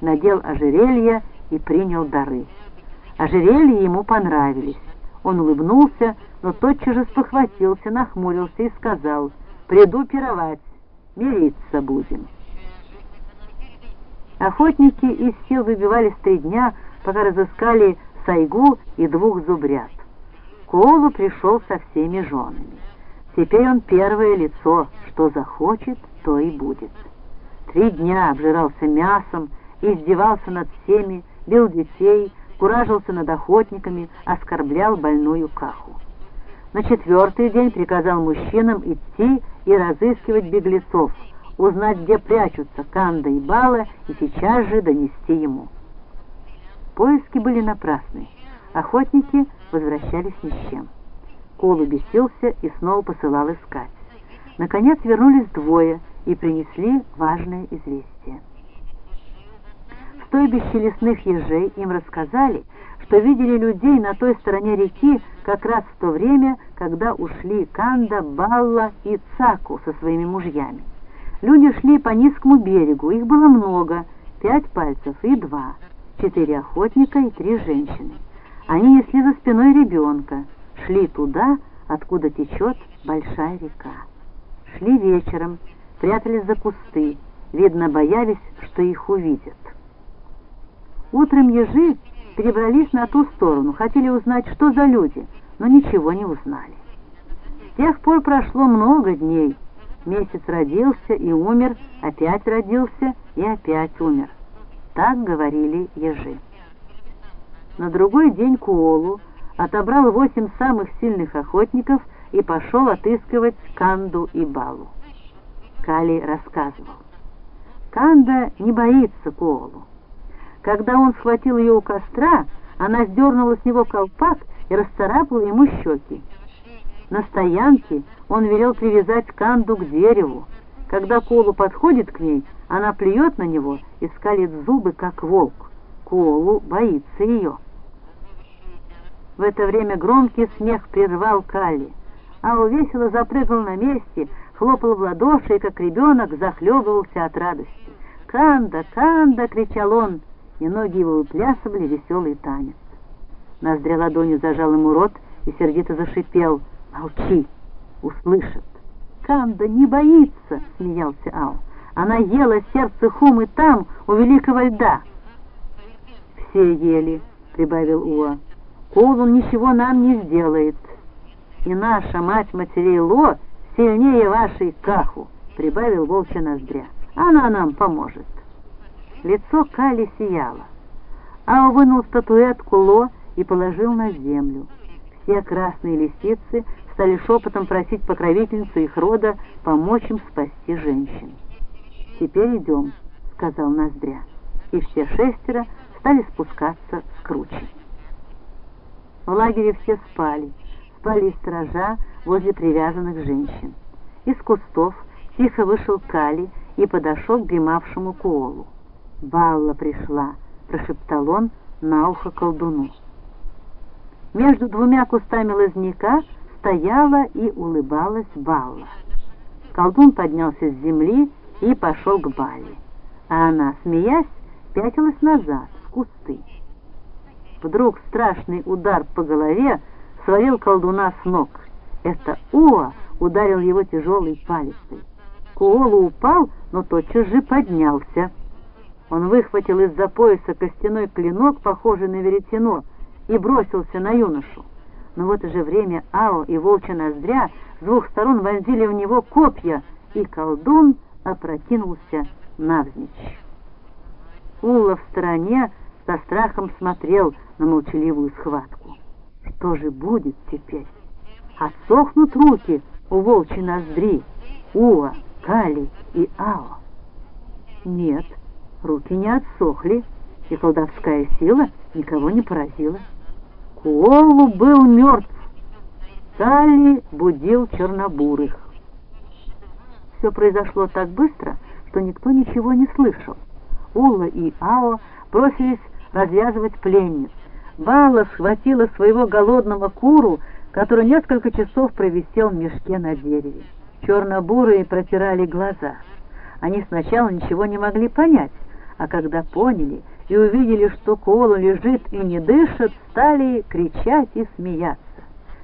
надел ожерелье и принял дары. Ожерелья ему понравились. Он улыбнулся, но тотчас же спохватился, нахмурился и сказал, «Приду пировать, мириться будем». Охотники из сил выбивались три дня, пока разыскали Сайгу и двух зубрят. Колу пришел со всеми женами. Теперь он первое лицо, что захочет, то и будет. Три дня обжирался мясом, издевался над всеми, бил детей, куражился над охотниками, оскорблял больную каху. На четвертый день приказал мужчинам идти и разыскивать беглецов, узнать, где прячутся Канда и Бала, и сейчас же донести ему. Поиски были напрасны. Охотники возвращались ни с чем. Колу бесился и снова посылал искать. Наконец вернулись двое и принесли важное известие. Стойбище лесных ежей им рассказали, что видели людей на той стороне реки как раз в то время, когда ушли Канда, Балла и Цаку со своими мужьями. Люди шли по низкому берегу, их было много, пять пальцев и два, четыре охотника и три женщины. Они несли за спиной ребенка, шли туда, откуда течет большая река. Шли вечером, прятались за кусты, видно, боялись, что их увидят. Утром ежи перебрались на ту сторону, хотели узнать, что за люди, но ничего не узнали. С тех пор прошло много дней. Месяц родился и умер, опять родился и опять умер. Так говорили ежи. На другой день Куолу отобрал восемь самых сильных охотников и пошел отыскивать Канду и Балу. Кали рассказывал. Канда не боится Куолу. Когда он схватил ее у костра, она сдернула с него колпак и расцарапала ему щеки. На стоянке он велел привязать Канду к дереву. Когда Колу подходит к ней, она плюет на него и скалит зубы, как волк. Колу боится ее. В это время громкий смех прервал Калли. Ау весело запрыгал на месте, хлопал в ладоши и, как ребенок, захлебывался от радости. «Канда! Канда!» — кричал он и ноги его выплясывали веселый танец. Ноздря ладонью зажал ему рот и сердито зашипел. «Молчи! Услышат!» «Канда не боится!» — смеялся Ау. «Она ела сердце Хумы там, у великого льда!» «Все ели!» — прибавил Уа. «Колун ничего нам не сделает!» «И наша мать матерей Ло сильнее вашей Каху!» — прибавил волчья ноздря. «Она нам поможет!» Лицо Кали сияло. Ао вынул статуэтку Ло и положил на землю. Все красные лисицы стали шепотом просить покровительницу их рода помочь им спасти женщин. «Теперь идем», — сказал Ноздря, и все шестеро стали спускаться с кручи. В лагере все спали, спали и сторожа возле привязанных женщин. Из кустов тихо вышел Кали и подошел к дремавшему Куолу. «Балла пришла», — прошептал он на ухо колдуну. Между двумя кустами лозняка стояла и улыбалась Балла. Колдун поднялся с земли и пошел к Балле, а она, смеясь, пятилась назад, в кусты. Вдруг страшный удар по голове свалил колдуна с ног. Это Уа ударил его тяжелой палицей. Куолу упал, но тотчас же поднялся. Он выхватил из-за пояса костяной клинок, похожий на веретено, и бросился на юношу. Но в это же время Ао и Волчья Ноздря с двух сторон вонзили в него копья, и колдун опрокинулся навзничь. Улла в стороне со страхом смотрел на молчаливую схватку. Что же будет теперь? Отсохнут руки у Волчьей Ноздри, Уа, Кали и Ао? Нет, — Руки не отсохли, и колдовская сила никого не поразила. Куолу был мертв. Салли будил чернобурых. Все произошло так быстро, что никто ничего не слышал. Ула и Ао бросились развязывать пленниц. Бала схватила своего голодного куру, который несколько часов провисел в мешке на дереве. Чернобурые протирали глаза. Они сначала ничего не могли понять, а когда поняли и увидели, что Кола лежит и не дышит, стали кричать и смеяться.